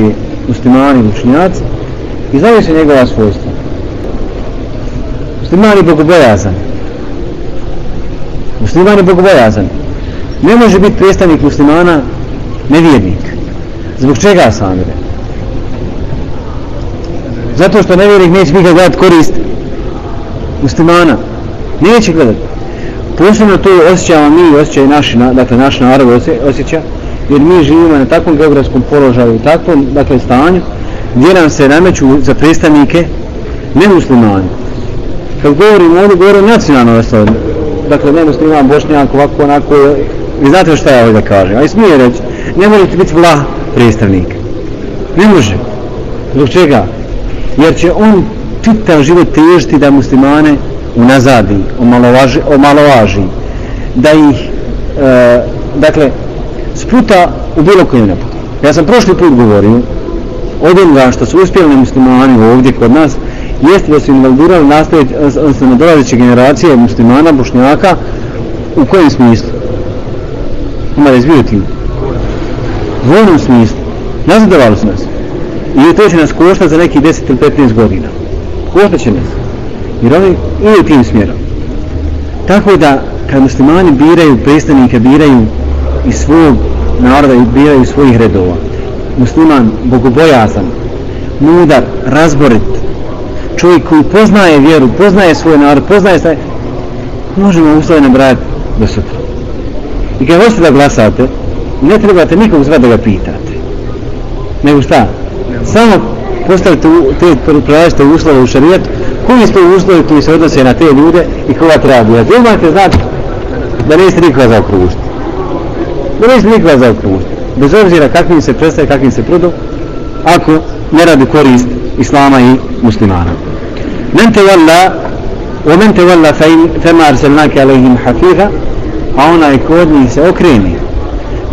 ovdje muslimani učinjaci i znaju se njegova svojstva. Musliman je bogobojazan. Musliman je bogobojazan. Ne može biti predstavnik muslimana nevjernik. Zbog čega samire? Zato što nevjernik neće nikad gledati korist muslimana. Neće gledati. Posebno to osjećamo mi i osjećaju naši, dakle naš narod osjeća, jer mi živimo na takvom geografskom položaju i takvom, dakle, stanju, gdje nam se nameću za predstavnike nemuslimani. Kad govorimo ovdje, govorimo nacionalno osnovu, dakle, nemusliman, bošnjak, ovako, onako, vi znate šta ja ovdje kažem, ali smije reći, ne možete biti vlah predstavnik. Ne može. Zbog čega? Jer će on čitav život težiti da muslimane unazadi, omalovaži, omalovaži da ih, e, dakle, sputa u bilo kojem neputu. Ja sam prošli put govorio od onoga što su uspjeli muslimani ovdje kod nas, jeste da su invaldirali nastaviti, odnosno nadolazeće generacije muslimana, bošnjaka, u kojem smislu? Ima da izbio tim? U vojnom smislu. Nazadovali su nas. I to će nas košta za neki 10 ili 15 godina. Košta će nas. Jer oni idu tim smjerom. Tako da, kad muslimani biraju predstavnika, biraju iz svog naroda i biraju svojih redova. Musliman, bogobojazan, mudar, razborit, čovjek koji poznaje vjeru, poznaje svoj narod, poznaje sve, možemo ustavljeno nabrati do sutra. I kad hoćete da glasate, ne trebate nikog zvati da ga pitate. Nego šta? Samo postavite te prelažite uslove u šarijetu, koji su to uslovi koji se odnose na te ljude i koga treba birati. Imate znači da niste nikoga zaokružiti. Da neće nikada zaokružiti. Bez obzira kakvim se predstavlja, kakvim se prudu, ako ne radi korist islama i muslimana. Men te valla, o men te valla fema arselnake alaihim hafiha, a onaj kod njih se okreni.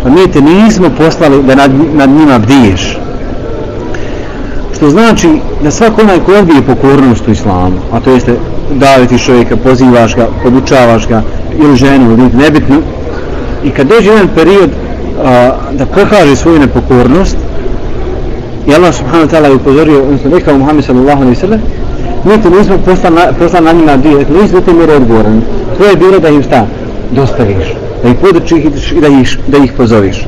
Pa mi te nismo poslali da nad, nad njima bdiješ. Što znači da svako onaj ko odbije pokornost u islamu, a to jeste daviti čovjeka, pozivaš ga, podučavaš ga, ili ženu, ili nebitno, i kad dođe jedan period a, da pokaže svoju nepokornost, i Allah subhanahu wa ta'ala je upozorio, odnosno rekao Muhammed sallallahu alaihi sallam, mi to nismo poslali na, posla na njima dio, dakle nisi do te mjere odgovoran. Tvoje je bilo da im sta, dostaviš, da ih podučiš i da ih, da ih pozoveš.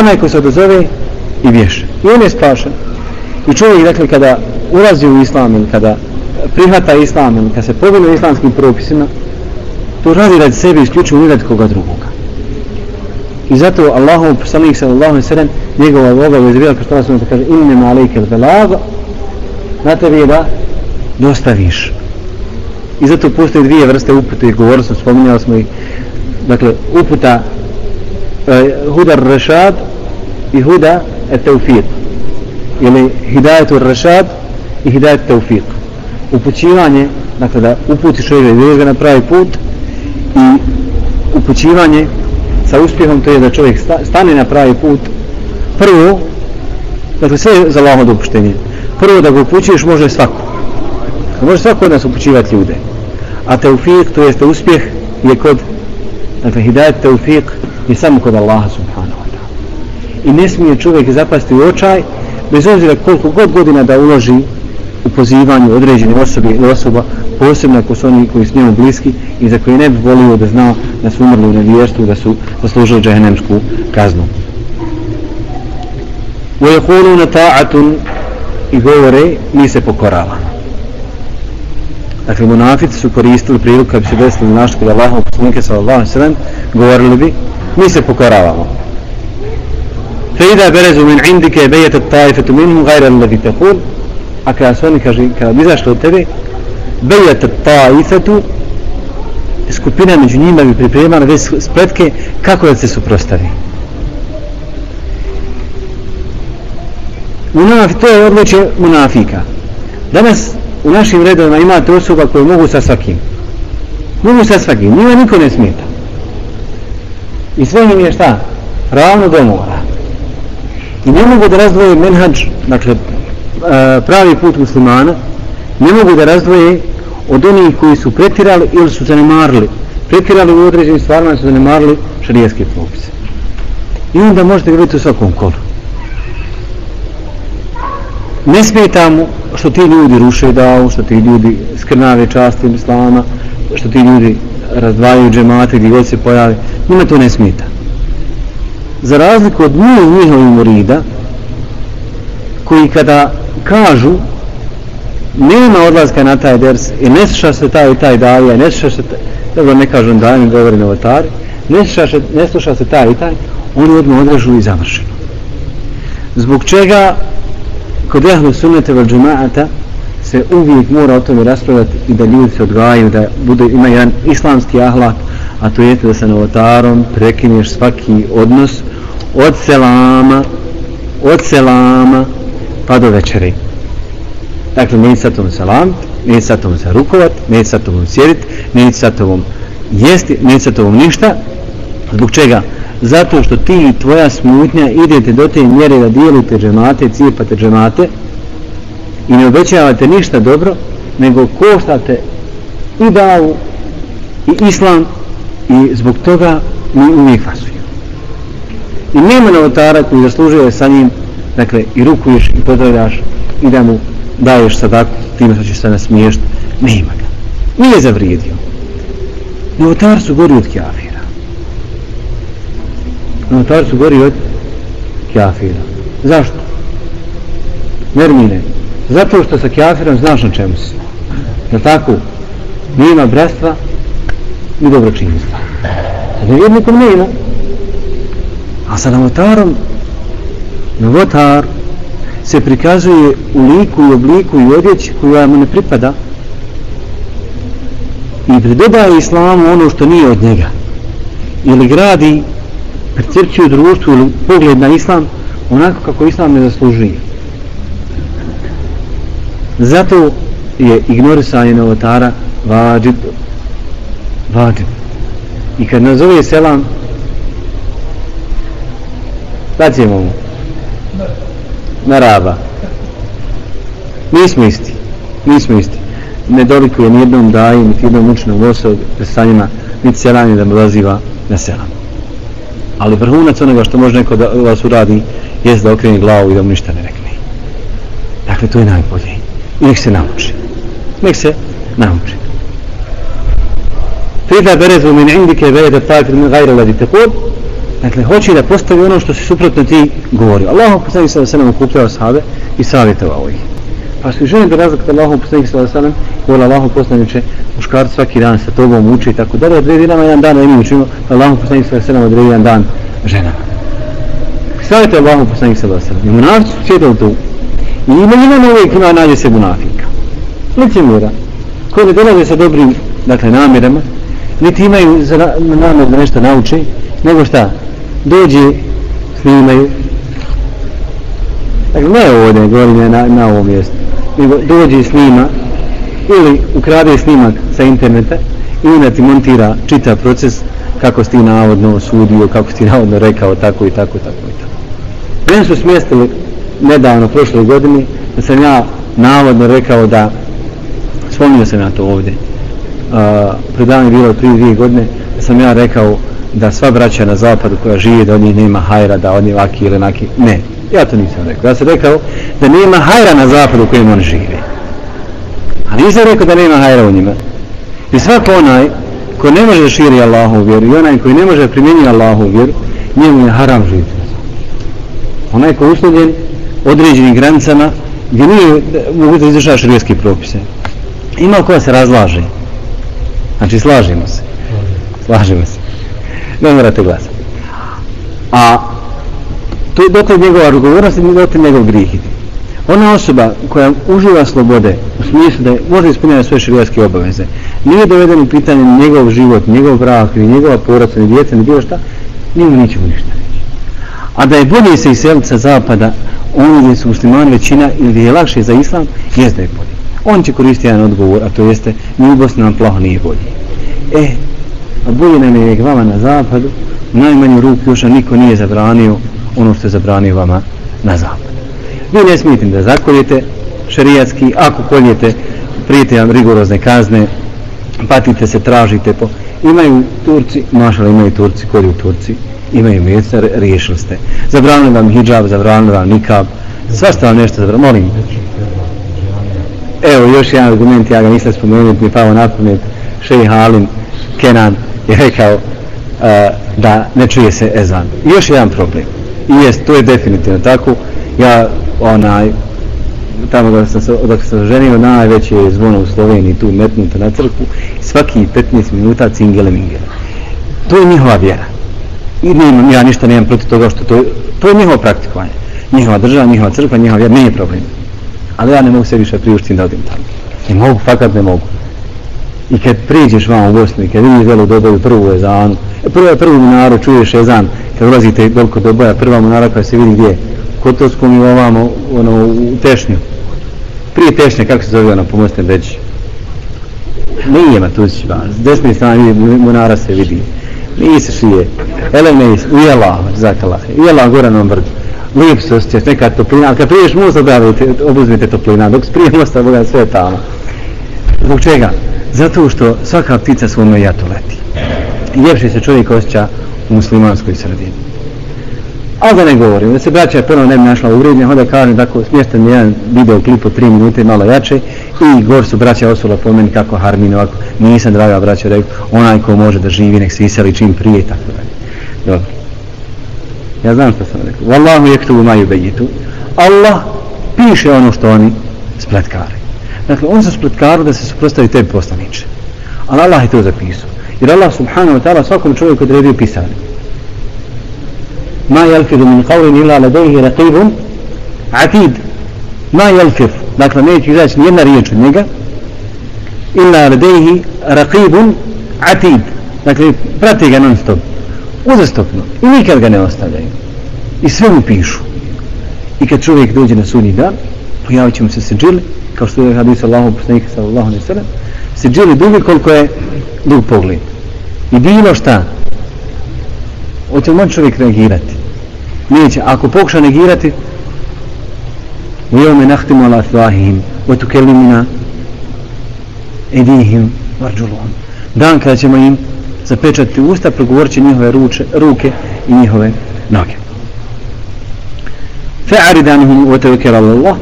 Onaj ko se odozove i vješe. I on je spašen. I čovjek, dakle, kada ulazi u islam ili kada prihvata islam ili kada se pogleda islamskim propisima, to radi radi sebe isključivo i radi koga drugog I zato Allahov poslanik sallallahu alejhi ve sellem njegova voga je što kao kaže inne ma alejke belag na tebi je da dostaviš. I zato postoje dvije vrste upute i govorili smo, spominjali smo i Dakle, uputa uh, huda rešad i huda et teufiq ili hidajetu rešad i hidajet teufiq upućivanje dakle da uputi čovjeka i vjeri na pravi put i upućivanje sa uspjehom to je da čovjek stane na pravi put. Prvo dakle sve za lahko dopuštenje. Prvo da ga upućuješ može svako. Može svako od nas upućivati ljude. A teufik to jeste uspjeh je kod dakle hidajet teufik je samo kod Allaha subhanahu wa ta'ala. I ne smije čovjek zapasti u očaj bez obzira koliko god godina da uloži u pozivanju određene osobe ili osoba, posebno ako su oni koji s njemu bliski i za koje ne bi volio da zna da su umrli u nevjerstvu, da su zaslužili džahenemsku kaznu. U jehulu na ta'atun i govore, mi se pokoravamo. Dakle, munafici su koristili priliku kad bi se desili našli kod Allaha, poslanike sa Allahom 7, govorili bi, mi se pokoravamo. فإذا برزوا من عندك بيت الطائفة منهم غير الذي تقول أكاسوني كذا بزاشت od tebe Bejet ta'ifetu skupina među njima bi pripremala već spletke kako da se suprostavi. Munaf, to je odličje munafika. Danas u našim redovima imate osoba koje mogu sa svakim. Mogu sa svakim, njima niko ne smeta. I sve njim je šta? Ravno do mora. I ne mogu da razdvoje menhađ, dakle, pravi put muslimana, ne mogu da razdvoje od onih koji su pretirali ili su zanemarili. Pretirali u određenim stvarima su zanemarili šarijaske propise. I onda možete ga vidjeti u svakom kolu. ne smeta mu što ti ljudi ruše davu, što ti ljudi skrnave častim islama, što ti ljudi razdvajaju džemate gdje god se pojavi, njima to ne smeta. Za razliku od njih njihovih morida, koji kada kažu nema odlaska na taj ders i ne sluša se taj i taj davija, ne sluša se taj, dobro ne kažem da mi govori novotari, ne sluša, se, ne sluša se taj i taj, oni odmah odrežu i završeno. Zbog čega kod jahlu sunnete vel džumaata se uvijek mora o tome raspravljati i da ljudi se odgajaju, da bude, ima jedan islamski ahlak, a to je da sa novotarom prekineš svaki odnos od selama, od selama pa do večeri. Dakle, neće sa tobom salam, neće sa tobom se rukovat, neće sa tobom sjedit, neće sa tobom jesti, neće sa tobom ništa. Zbog čega? Zato što ti i tvoja smutnja idete do te mjere da dijelite džemate, cijepate džemate i ne obećavate ništa dobro, nego koštate i davu i islam i zbog toga mi uvijek fasujemo. I nema novotara koji zaslužuje sa njim, dakle, i rukuješ i pozdravljaš i da mu daješ sadaku time što ćeš se nasmiješt, nema ga. Nije zavrijedio. Novotar su gori od kjafira. Novotar su gori od kjafira. Zašto? Nermine. Zato što sa kjafirom znaš na čemu si. Je tako? Nema brestva i dobročinjstva. Sa nevjednikom nema. A sa novotarom novotar se prikazuje u liku i obliku i odjeći koja mu ne pripada. I pridobaje islamu ono što nije od njega. Ili gradi percepciju društvu ili pogled na islam onako kako islam ne zaslužuje. Zato je ignorisanje novotara vađib vađib. I kad nazove selam da ćemo mu narava. Nismo isti. Nismo isti. Ne dolikuje ni jednom daji, ni jednom učenom osobu da sa njima niti selanje da mu doziva na selam. Ali vrhunac onoga što može neko da vas uradi jest da okreni glavu i da mu ništa ne rekne. Dakle, to je najbolje. I nek se nauči. Nek se nauči. فإذا برزوا min عندك بلد الطائف min غير الذي تقول Dakle, hoće da postavi ono što se suprotno ti govori. Allah poslanik sallallahu alejhi ve sellem okupljao sahabe i savjetovao ih. Pa su žene da razlika Allah poslanik sallallahu alejhi ve sellem, Allah poslaniče, muškarci svaki dan sa tobom uči i tako dalje, odredi nama jedan dan da mi učimo, pa Allah poslanik sallallahu alejhi ve sellem odredi jedan dan žena. Savjetuje Allah poslanik sallallahu alejhi ve sellem. I munafici su sjedali tu. I ima jedan ovaj uvijek ima nađe se munafika. Licemira. Koji ne dolaze sa dobrim, dakle, namjerama, niti imaju za namjer da nešto nauči, nego šta? Dođe, snimaju. Dakle, ne ovdje, govorim na, na ovom mjestu. Nego dođe, snima, ili ukrade snimak sa interneta i onda ti montira čita proces kako si ti navodno osudio, kako si ti navodno rekao, tako i tako, tako i tako. Mene su smjestili nedavno, prošle godine, da sam ja navodno rekao da, spomnio sam ja to ovdje, uh, predavanje bilo prije dvije godine, da sam ja rekao da sva braća na zapadu koja žive da oni nema hajra, da oni vaki ili naki, ne, ja to nisam rekao. Ja sam rekao da nema hajra na zapadu u kojem on žive. A nisam rekao da nema hajra u njima. I svako onaj ko ne može širi Allahu vjeru i onaj koji ne može primjeniti Allahu vjeru, njemu je haram živjeti. Onaj ko je uslovljen određenim granicama gdje nije mogu da izvršava širijeski propise. Ima koja se razlaže. Znači slažemo se. Slažemo se ne morate glasati. A to je dotle njegova odgovornost i dotle njegov grih. Ona osoba koja uživa slobode u smislu da može ispunjati svoje širijaske obaveze, nije doveden u pitanje njegov život, njegov brak, ni njegova porodca, ni djeca, ni bilo šta, njemu ničemu ništa reći. A da je bolje se iseliti sa zapada, oni gdje su muslimani većina ili je lakše za islam, jest da je bolje. On će koristiti jedan odgovor, a to jeste, mi u Bosni nam plaho nije bolje. E, a je vama na zapadu, najmanju ruku još niko nije zabranio ono što je zabranio vama na zapadu. Vi ne smijete da zakoljete šarijatski, ako koljete, prijete vam rigorozne kazne, patite se, tražite po... Imaju Turci, mašala imaju Turci, kolju Turci, imaju mjesta, riješili ste. Zabranili vam hijab, zabranili vam nikab, Svašta vam nešto zabranili, molim. Evo, još jedan argument, ja ga nisam spomenuo, mi pao na pamet, Šej Halim, Kenan, je rekao uh, da ne čuje se ezan. I još jedan problem. I jest, to je definitivno tako. Ja, onaj, tamo da sam se, dok sam ženio, najveće je zvono u Sloveniji, tu metnuto na crkvu, svaki 15 minuta cingele mingele. To je njihova vjera. I nemam, ja ništa nemam protiv toga što to, to je njihovo praktikovanje. Njihova država, njihova crkva, njihova vjera, nije problem. Ali ja ne mogu se više priuštiti da odim tamo. Ne mogu, fakat ne mogu. I kad priđeš vam u Bosnu i kad vidiš velo dobaju prvu ezanu, e, prvo prvu minaru čuješ ezan, kad ulazite veliko doboja, prva minara koja se vidi gdje, Kotoskom i ovamo, ono, u Tešnju. Prije Tešnje, kako se zove ono, pomosne beći? Nije ma tu si vas, s desne strane munara se vidi. Nije se šije. Ele ne is, ujela, zakala, ujela gore na brdu. Lijep se osjećaš, neka toplina, ali kad priješ mosta, obuzmite toplina, dok prije mosta, Boga, sve tamo. Zbog čega? Zato što svaka ptica svome jato leti. Ljepše se čovjek osjeća u muslimanskoj sredini. A da ne govorim, da se braća prvo ne bi našla uvrednja, onda kažem tako, smješten jedan video klip od 3 minute malo jače i gor su braća osula po meni kako harmin ovako, nisam draga braća rekao, onaj ko može da živi nek se iseli čim prije, tako dalje. Dobro. Ja znam što sam rekao. Wallahu yaktubu ma yubayyitu. Allah piše ono što oni spletkare. Dakle, on se spletkaru da se suprostavi tebi poslaniče. Ali Allah je to zapisao. Jer Allah subhanahu wa ta'ala svakom čovjeku odredio pisanje. Ma jelfidu min qawlin ila ladayhi raqibun atid. Ma yalfid. Dakle, neće izaći nijedna riječ od njega. Ila ladayhi raqibun atid. Dakle, prati ga non stop. Uzastopno. I nikad ga ne ostavljaju. I sve mu pišu. I kad čovjek dođe na sudnji dan, pojavit će mu se seđili, kao što je hadis Allahu poslanika sallallahu alejhi ve sellem se dželi dugi koliko je dug pogled. I bilo šta? Hoće moći čovjek reagirati? Neće, ako pokuša negirati u jome nahtimu ala athvahihim wa tukellimina edihim varđulom dan kada ćemo im zapečati usta progovorit će njihove ruče, ruke i njihove noge. Fa'aridanuhum wa tawakkal ala Allah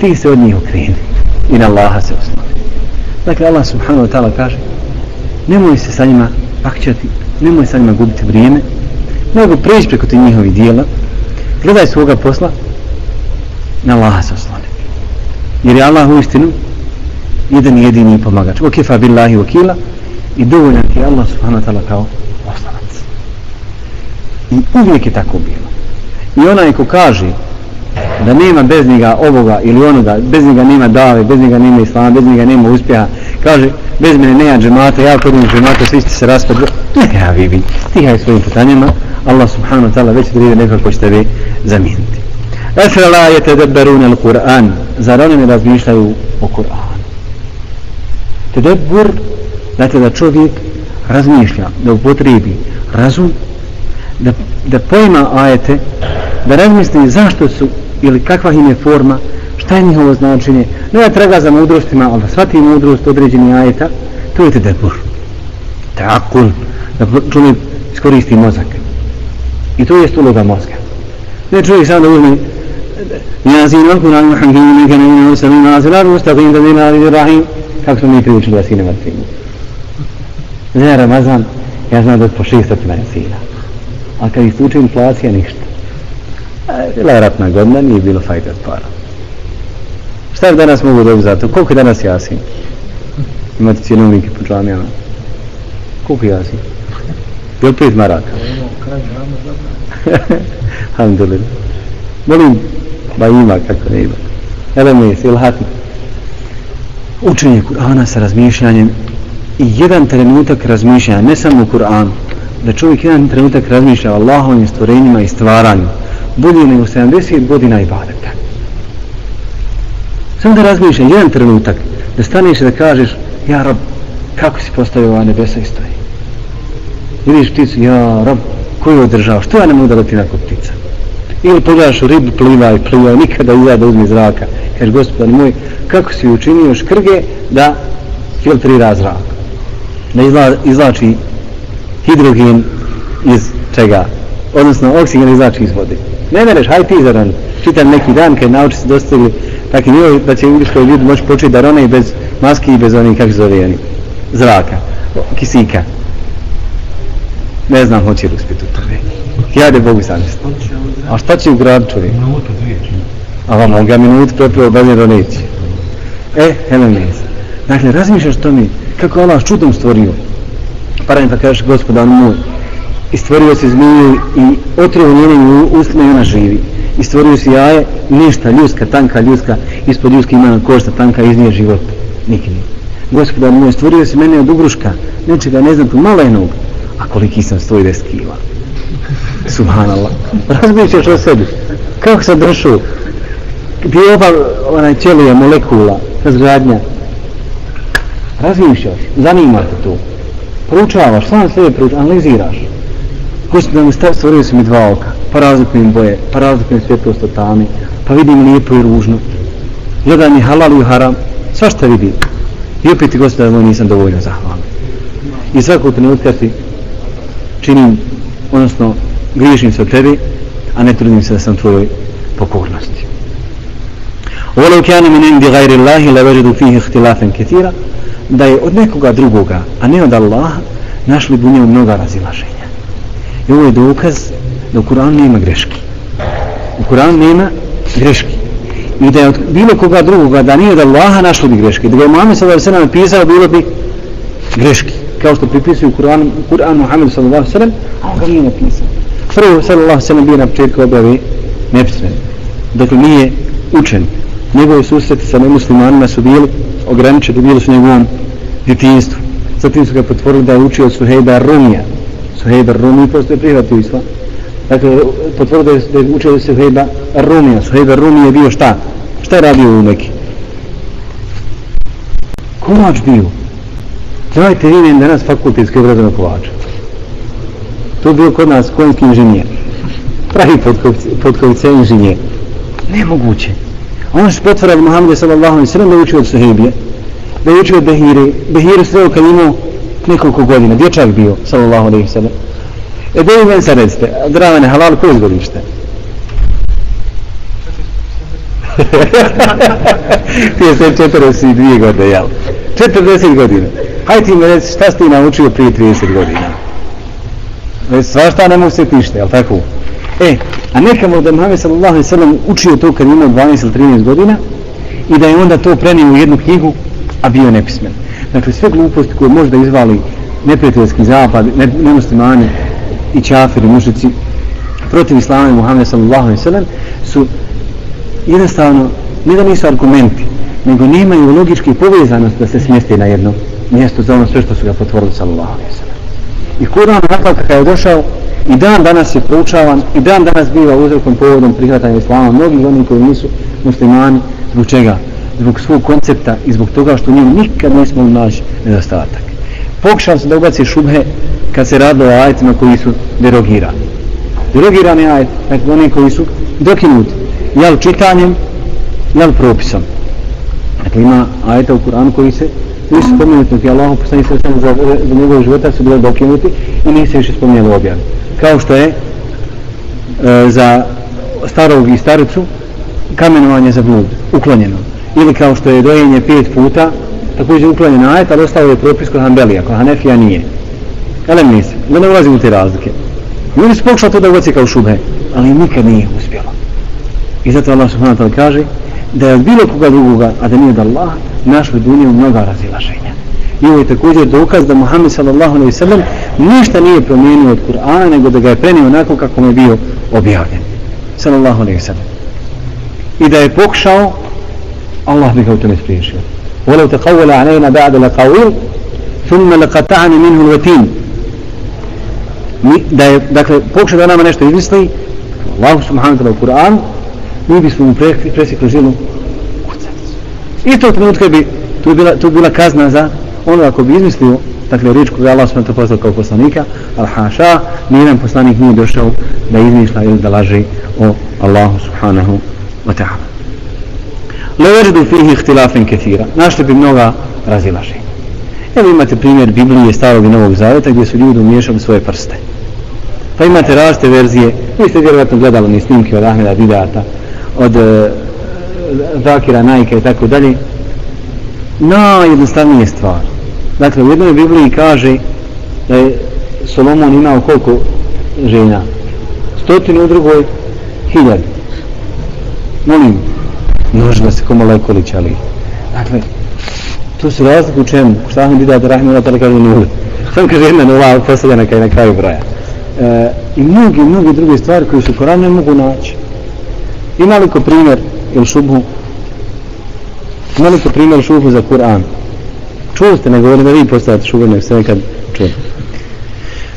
ti se od njih okreni i na Allaha se osnovi. Dakle, Allah subhanahu wa ta'ala kaže nemoj se sa njima pakćati, nemoj sa njima gubiti vrijeme, nego pređi preko ti njihovi dijela, gledaj svoga posla, na Allaha se osnovi. Jer je Allah u istinu jedan jedini pomagač. O kefa billahi wakila i dovoljan ti Allah subhanahu wa ta'ala kao oslanac. I uvijek je tako bilo. I onaj ko kaže da nema bez njega ovoga ili onoga, bez njega nema dave, bez njega nema islama, bez njega nema uspjeha, kaže, bez mene nema džemata, ja kod njih džemata, svi ste se raspadli. Ne, ja vidim, stihaj svojim pitanjima, Allah subhanahu wa ta'ala već odrede nekako će tebe zamijeniti. Efe la je tedebberun al Kur'an, zar oni ne razmišljaju o Kur'anu? Te znači da čovjek razmišlja, da upotrebi razum, da, da pojma ajete, da razmisli zašto su ili kakva im je forma, šta je njihovo značenje, ne ja traga za mudrostima, ali da shvati mudrost određeni ajeta, to je tedebur. Takun, da čovjek iskoristi mozak. I to je uloga mozga. Ne čovjek sam da uzme Yasin wa Qur'an wa hakim min kana min al-samin nazilar mustaqim da min al-rahim kako smo mi priučili Yasin wa Ne Ramazan, ja znam da po 600 sina. A kad istuče inflacija, ništa. Bila je ratna godina, nije bilo fajta para. Šta je danas mogu dobiti za to? Koliko je danas jasin? Imate cijenovnike po džamijama. Koliko je jasin? Je li pet maraka? Alhamdulillah. Molim, ba ima kako ne ima. Ele mi je, silhati. Učenje Kur'ana sa razmišljanjem i jedan trenutak razmišljanja, ne samo u Kur'anu, da čovjek jedan trenutak razmišlja o Allahovim stvorenjima i stvaranju, bolji nego 70 godina ibadeta. Samo da razmišlja jedan trenutak, da staneš i da kažeš, ja rob, kako si postavio ova nebesa i stoji? I vidiš pticu, ja rob, koju održao, što ja ne mogu da leti nakon ptica? Ili pogledaš u ribu, pliva i pliva, nikada izgleda da uzmi zraka. Kaže, gospodin moj, kako si učinio škrge da filtrira zrak? Da izla, izlači hidrogen iz čega? Odnosno, oksigen izlači iz vode. Ne mereš, haj ti zaran. čitam neki dan kad nauči se dostigli takvi nivo da će indiškoj ljudi moći početi da rone i bez maski i bez onih kako se zove oni zraka, kisika. Ne znam hoće li uspjeti u tome. Ja da Bogu sam a šta će u grad čovjek a vam on ga minut prepravo bez njega neće e, hele mi dakle razmišljaš to mi kako Allah čudom stvorio? Paran pa kažeš gospodan moj i stvorio se zmiju i otrovo njenim usne i ona živi. I stvorio se jaje ništa ljuska, tanka ljuska ispod ljuska ima košta tanka iz nje život. Nikim. gospodar moj stvorio se mene od ugruška nečega ne znam tu malenog. A koliki sam 110 kila subhanallah. Razmišljaš o sebi. Kako sam došao? Gdje je oba onaj ćelija molekula razgradnja? Razmišljaš zanima te to. Proučavaš, sam sebe proučavaš, analiziraš. gospodar mi stav stvorio se mi dva oka pa razlikujem boje, pa razlikujem svjetlost od tami pa vidim lijepo i ružno gledam i halal i haram svašta vidim i opet i gospodar moj nisam dovoljno zahvalan i svakog trenutka ti činim odnosno grižim se od tebi a ne trudim se da sam tvojoj pokornosti ولو كان من عند غير الله لوجدوا فيه اختلافا كثيرا da je od nekoga drugoga a ne od Allaha našli bi u njemu mnoga razilaženja i ovo je dokaz da u Kur'anu nema greški u Kur'anu nema greški i da je od bilo koga drugoga da nije od Allaha našli bi greške. Da ga je Muhammed sallallahu alaihi sallam pisao bilo bi greški kao što pripisuju Kur'an Kur'an Muhammed sallallahu alaihi sallam a on ga nije napisao. Prvo sallallahu alaihi sallam bio na početku objave nepismen dakle nije učen. Njegove susreti sa nemuslimanima su bili ograničeni bili su njegovom djetinstvu zatim su ga potvorili da je učio od Suhejba Rumija. Suhejba posto je prihvatio islam dakle potvrdio da je učio se Suhejba Rumija Suhejba Rumi je bio šta? šta je radio u Meki? kovač bio. Znajte, vidim da danas fakultetski obrazovno kovača to bio kod nas konjski inženjer. Pravi podkovice inženjer. Nemoguće. On što potvrdio Muhammed sallallahu alaihi sallam da je učio od Suhejbije da je učio od Behire. Behire sreo kad imao nekoliko godina dječak bio sallallahu alaihi sallam E da im sad recite, Dravane, halal, koje izgodište? ti je 42 godine, jel? 40 godina. Hajde ti mi reci, šta si ti naučio prije 30 godina? Već svašta ne mogu se tište, jel tako? E, a nekamo da Muhammed sallallahu alaihi sallam učio to kad imao 12 ili 13 godina i da je onda to prenio u jednu knjigu, a bio nepismen. Dakle, sve gluposti koje možda izvali neprijateljski zapad, nemuslimani, i čafiri, mušici protiv islama i Muhammed sallallahu alaihi sallam su jednostavno ne da nisu argumenti nego nemaju logički povezanost da se smjeste na jedno mjesto za ono sve što su ga potvorili sallallahu alaihi sallam i Kur'an nakon kada je došao i dan danas je proučavan i dan danas biva uzrokom povodom prihvatanja islama mnogih oni koji nisu muslimani zbog čega? Zbog svog koncepta i zbog toga što njemu nikad ne smo naći nedostatak pokušao sam da ubaci šubhe kad se radilo o ajetima koji su derogirani. Derogirani ajet, dakle oni koji su dokinuti, jel čitanjem, jel propisom. Dakle ima ajeta u Kur'anu koji se nisu spomenuti, je Allah poslani se sam za, za njegove života su bili dokinuti i nisu više spomenuli objavi. Kao što je e, za starog i staricu kamenovanje za blud, uklonjeno. Ili kao što je dojenje pet puta, također uklonjen ajet, ali ostalo je propis kod Hanbelija, kod Hanefija nije. Ele misli, da ne ulazim u te razlike. Ljudi su pokušali to da ubaci kao šube, ali nikad nije uspjelo. I zato Allah subhanahu wa ta'ala kaže da je od bilo koga drugoga, a da nije od Allah, našli duniju mnoga razilaženja. I ovo je također dokaz da Muhammed sallallahu alaihi sallam ništa nije promijenio od Kur'ana, nego da ga je prenio onako kako mu je bio objavljen. Sallallahu alaihi sallam. I da je pokušao, Allah bi ga u tome spriješio. Volev te kavula alejna ba'da la kavul, thumme la kata'ani minhu l'vatin. Da je, dakle, pokušaj da nama nešto izmisli, Allah subhanahu wa Kur'an, mi bismo mu presjekli žilu kucati. I to trenutka bi, tu bila, tu bila kazna za ono ako bi izmislio, dakle, riječ koju Allah subhanahu poslao kao poslanika, al haša, nijedan poslanik nije došao da izmišla ili da laži o Allahu subhanahu wa ta'ala. Le veždu fihi ihtilafen kethira. Našli bi mnoga razilaženja. Evo imate primjer Biblije starog i novog zaveta gdje su ljudi umiješali svoje prste. Pa imate različite verzije, vi ste vjerovatno gledali ni snimke od Ahmeda Vidata, od e, Zakira, Najka i tako dalje najjednostavnije stvar dakle u jednoj Bibliji kaže da je Solomon imao koliko žena stotinu u drugoj hiljad molim nožno se komo lekolić ali dakle tu su razliku u čemu šta mi bida da rahim ona tada kaže nula sam kaže jedna nula postavljena kaj na kraju broja e, i mnogi mnogi druge stvari koje su Koran ne mogu naći ima li ko primjer ili šubhu ima li ko primjer šubhu za Kur'an čuli ste ne govorim da vi postavate šubhu nek ste nekad čuli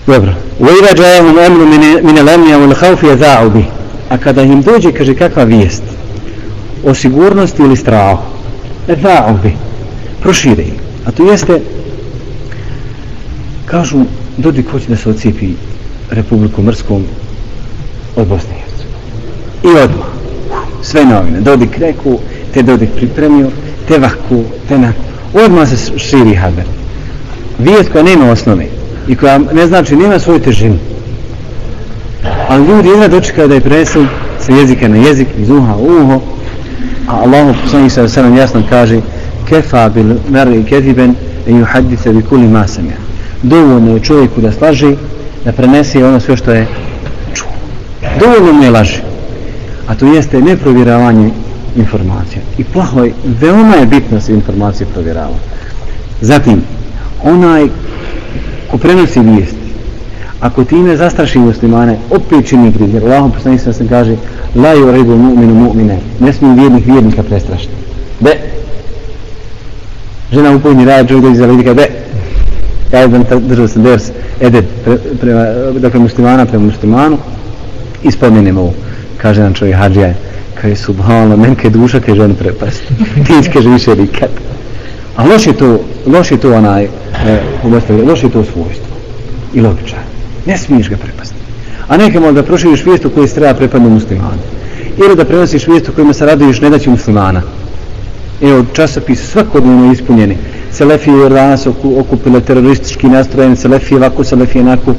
dobro وَإِذَا جَاءَهُمْ أَمْرُ مِنَ الْأَمْنِ وَالْخَوْفِ يَذَاعُ بِهِ a kada im dođe kaže kakva vijest o sigurnosti ili strahu. Da, bi. Prošire. A to jeste, kažu, dodi ko da se ocipi Republiku Mrskom od Bosne i I odmah. Sve novine. Dodi kreku, te dodi pripremio, te vaku, te na... Odmah se širi haber. Vijet koja nema osnove i koja ne znači nima svoju težinu. Ali ljudi jedna dočekaju da je presun sa jezika na jezik, iz uha u uho, a Allah poslanih sa sallam jasno kaže kefa bil meri kediben i juhadite bi kuli masamja. Dovoljno je čovjeku da slaži da prenese ono sve što je čuo. Dovoljno mu je laži. A to jeste neprovjeravanje informacija. I plaho je, veoma je bitno se informacije provjerava. Zatim, onaj ko prenosi vijest, ako time zastraši muslimane, opet čini grih, jer Allahom poslani se kaže, la ju redu mu'minu mu'mine, ne smiju vjernih vjernika prestrašiti. Be, žena upojni rad, čovjek dođe za vidika, be, ja jedan držao sam ders eded pre, prema, dakle muslimana prema muslimanu. I spomenem ovo. Kaže nam čovjek hađija kaže subhanallah men duša kaj ženu prepasti. ti kaže više nikad. A loš je to loš je to onaj e, loš je to svojstvo. I logičan ne smiješ ga prepasti a neke možda proširiš vijestu kojoj se treba prepadnu muslimana. ili da prenosiš vijestu kojima se raduješ ne muslimana evo časopis svakodnevno ispunjeni Selefije u Jordana okupile teroristički nastrojen, Selefije ovako, Selefije onako.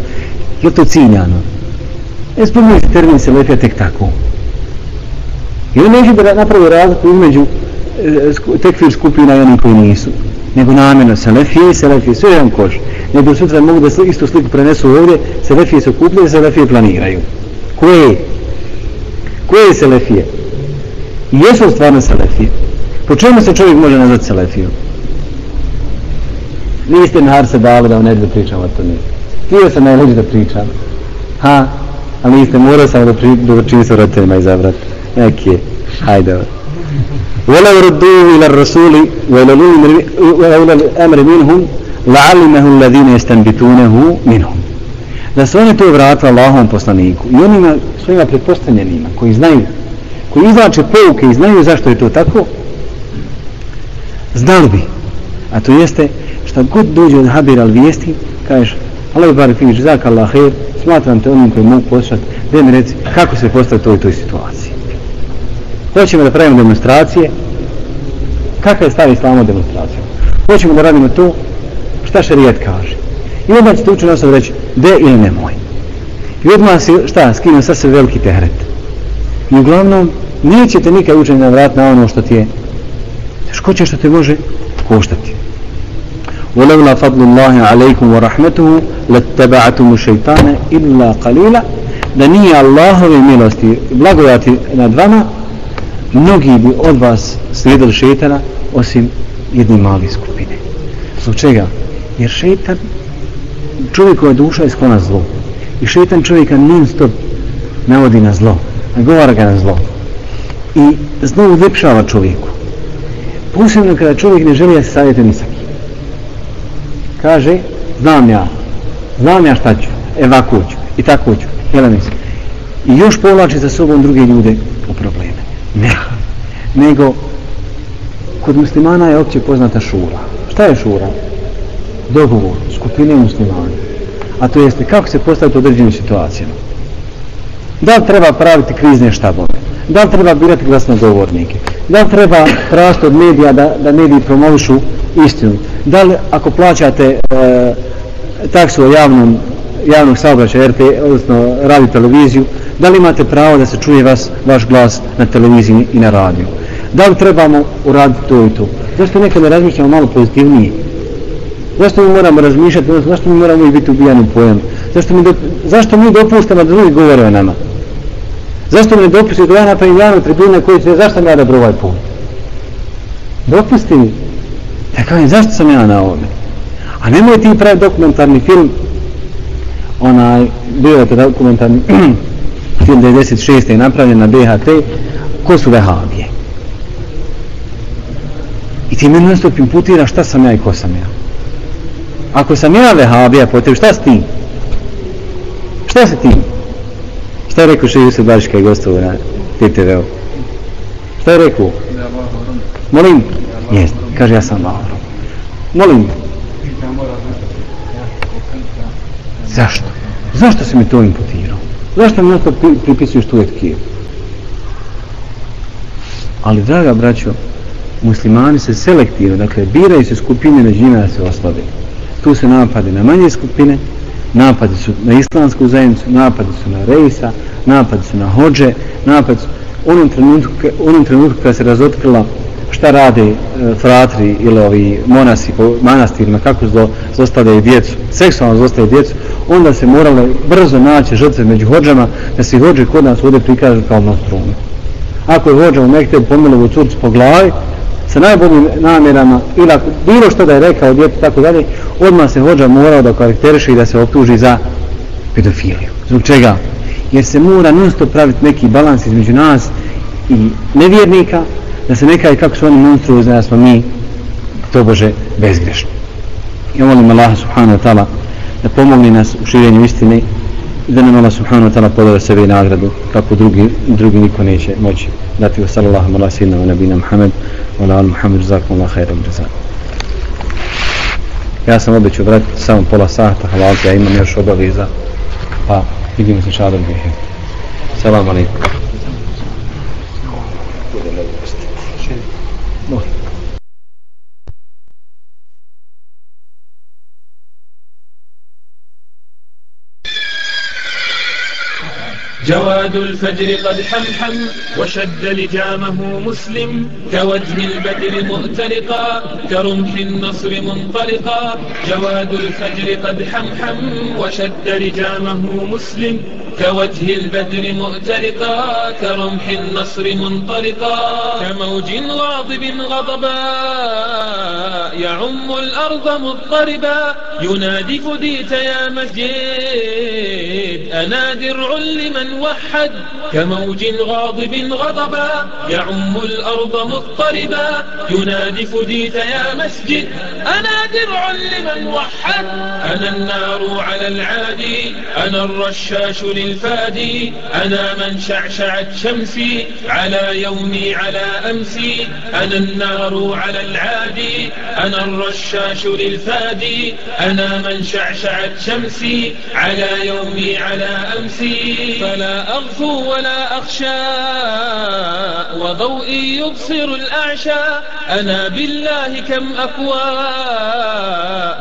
Je to ciljano? Ne spominje se termin Selefija tek tako. I on neće da napravi razliku između e, e, tekfir skupina i oni koji nisu. Nego namjerno Selefije i Selefije, sve jedan koš. Nego sutra mogu da isto sliku prenesu ovdje, Selefije se okupljaju, Selefije planiraju. Koje? Koje Selefije? I Jesu stvarno Selefije? Po čemu se čovjek može nazvati Selefijom? niste mi Harse dali da vam neđe da pričam o tome. Htio sam najleđe da pričam. Ha? Ali niste, morao sam da pri, da čini se roditeljima izabrati. Neki je. Hajde. وَلَوْ رُدُّوا إِلَى الرَّسُولِ وَإِلَى الْأَمْرِ مِنْهُمْ لَعَلِمَهُ الَّذِينَ يَسْتَنْبِتُونَهُ مِنْهُمْ Da su oni to vratili Allahom poslaniku i onima svojima pretpostavljenima koji znaju, koji izlače pouke i znaju zašto je to tako, znali bi. A to jeste šta god dođe od Habir al vijesti, kažeš, Allah bar fiš, zak Allah her, smatram te onim koji mogu poslušati, da mi reci kako se postavi toj toj situaciji. Hoćemo da pravimo demonstracije, kakva je stav islama demonstracija? Hoćemo da radimo to, šta šarijet kaže. I onda ćete učinu osobu reći, de ili nemoj. I odmah si, šta, skinu sa se veliki tehret. I uglavnom, nećete nikad učeni na vrat na ono što ti je, teško će što te može koštati. ولولا فضل الله عليكم ورحمته لاتبعتم الشيطان إلا قليلا da nije Allahove milosti blagodati nad vama mnogi bi od vas slijedili šeitana osim jedne mali skupine zbog čega? jer šeitan čovjekova duša je sklona zlo i šeitan čovjeka non stop navodi na zlo nagovara ga na zlo i zlo uljepšava čovjeku posebno kada čovjek ne želi da se savjeti ni sa kim kaže, znam ja, znam ja šta ću, evako ću, i tako ću, jelenis. I još povlači za sobom druge ljude. Ne, nego, kod muslimana je opće poznata šura. Šta je šura? Dogovor, skupine muslimana. A to jeste, kako se postaviti u određenim situacijama? Da li treba praviti krizne štabove? Da li treba birati glasnogovornike? Da li treba tražiti od medija da, da mediji promovišu istinu. Da li ako plaćate e, taksu javnom, javnog saobraćaja RT, odnosno radi televiziju, Da li imate pravo da se čuje vas, vaš glas na televiziji i na radiju? Da li trebamo uraditi to i to? Zašto nekada razmišljamo malo pozitivnije? Zašto mi moramo razmišljati? Zašto mi moramo i biti ubijani u pojam? Zašto mi, do, zašto mi dopuštamo da drugi govore o nama? Zašto mi ne dopusti da ja napravim javnu tribunu koji će, zašto mi ja dobro ovaj put? Dopusti mi. Ja kažem, zašto sam ja na ovome? A nemoj ti pravi dokumentarni film, onaj, bio je to dokumentarni 1996. je napravljen na BHT, ko su vehabije? I ti meni nastup imputira šta sam ja i ko sam ja. Ako sam ja vehabija, potrebi, šta si ti? Šta si ti? Šta je rekao še Jusuf Bašić kaj gostovo na TTV-u? Šta je rekao? Molim? Jest, kaže ja sam malo. Molim? Zašto? Zašto se mi to imputirao? Zašto mi to pripisuješ tu etkiju? Ali, draga braćo, muslimani se selektivno, dakle, biraju se skupine na njima da se oslabe. Tu se napade na manje skupine, napadi su na islamsku zajednicu, napadi su na rejsa, napadi su na hođe, napadi su u onom trenutku, onom trenutku kada se razotkrila šta rade e, fratri ili ovi monasi po manastirima, kako zlo, zostavljaju djecu, seksualno zostavljaju djecu, onda se morale brzo naći žrtve među hođama, da se hođe kod nas ovdje prikažu kao monstrumi. Ako je hođa u nekde pomilovu curcu po glavi, sa najboljim namjerama ili ako bilo što da je rekao djetu tako dalje, odmah se hođa morao da karakteriše i da se optuži za pedofiliju. Zbog čega? Jer se mora nusto praviti neki balans između nas i nevjernika, da se nekaj kako su oni monstruozni, da smo mi to Bože bezgrešni. I molim Allah subhanahu wa ta'ala da pomogni nas u širenju istine i da nam Allah subhanahu wa ta'ala podava sebi nagradu kako drugi, drugi niko neće moći dati. Wa sallallahu ala sinna wa nabina Muhammed wa ala Muhammed zakum Allah khairu brzak ja sam obećao vratiti samo pola sata halalti, ja imam još obaveza. Pa vidimo se čadom bihe. Salam alaikum. Bueno. جواد الفجر قد حمحم وشد لجامه مسلم كوجه البدر مؤتلقا كرمح النصر منطلقا. جواد الفجر قد حمحم وشد لجامه مسلم كوجه البدر مؤتلقا كرمح النصر منطلقا. كموج غاضب غضبا يعم الأرض مضطربا. ينادي فديت يا مسجد أنا درع لمن وحد كموج غاضب غضبا يعم الأرض مضطربا. ينادي فديت يا مسجد أنا درع لمن وحد. أنا النار على العادي أنا الرشاش للفادي. أنا من شعشعت شمسي على يومي على أمسي. أنا النار على العادي أنا الرشاش للفادي. أنا من شعشعت شمسي على يومي على أمسي. فلا أغفو ولا أخشى وضوئي يبصر الأعشى. أنا بالله كم أكوى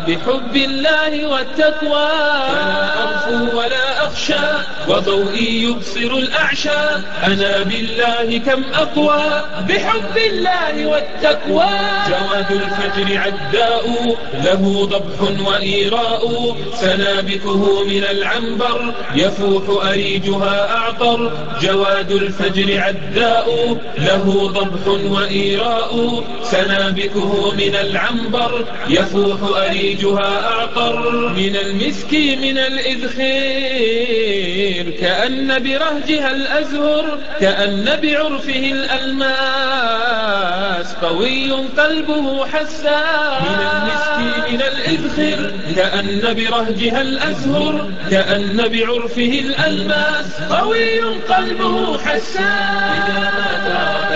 بحب الله والتقوى. فلا أغفو ولا أخشى وضوئي يبصر الأعشى. أنا بالله كم أقوى بحب الله والتقوى. جواد الفجر عداء له ضبح وإيراء. سنابكه من العنبر يفوح أريجها أعطر. جواد الفجر عداء له ضبح وإيراء. سنابكه من العنبر يفوح أريجها أعطر من المسك من الإذخير كأن برهجها الأزهر كأن بعرفه الألماس. قوي قلبه حساس. من المسك من الإذخر كأن برهجها الأزهر كأن بعرفه الألماس. قوي قلبه حساس إذا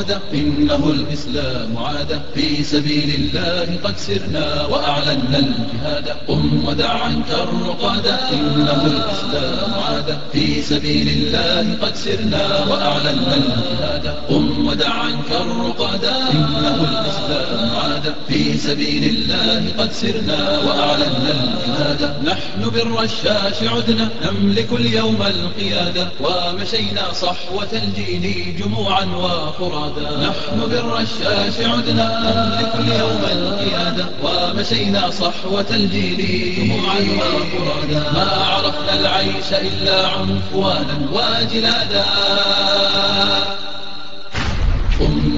الرقاد الرقادة إنه الإسلام عادة. في سبيل الله قد سرنا وأعلنا الجهاد. قم ودع عنك الرقادة إنه الإسلام عادة. في سبيل الله قد سرنا وأعلنا الجهاد. قم ودع عنك الرقادة إنه الإسلام عادة. في سبيل الله قد سرنا وأعلنا الجهاد. نحن بالرشاش عدنا. نملك اليوم القيادة. ومشينا صحوة الجيل جموعا وفرادا. نحن بالرشاش عدنا نملك اليوم القيادة ومشينا صحوة الجيل. جموعا وفرادا ما عرفنا العيش إلا عنفوانا وجلادا.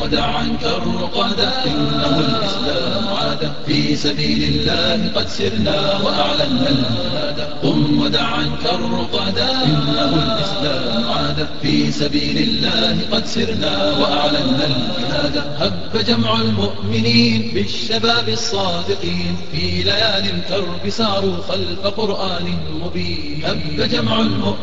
ودع عنك الرقادة إنه الإسلام عادة. في سبيل الله قد سرنا وأعلنا الجهاد قم ودع عنك الرقادة إنه الإسلام عادة. في سبيل الله قد سرنا وأعلنا الجهاد هب جمع المؤمنين بالشباب الصادقين. في ليال الكرب ساروا خلف قرآن مبين. هب جمع المؤمنين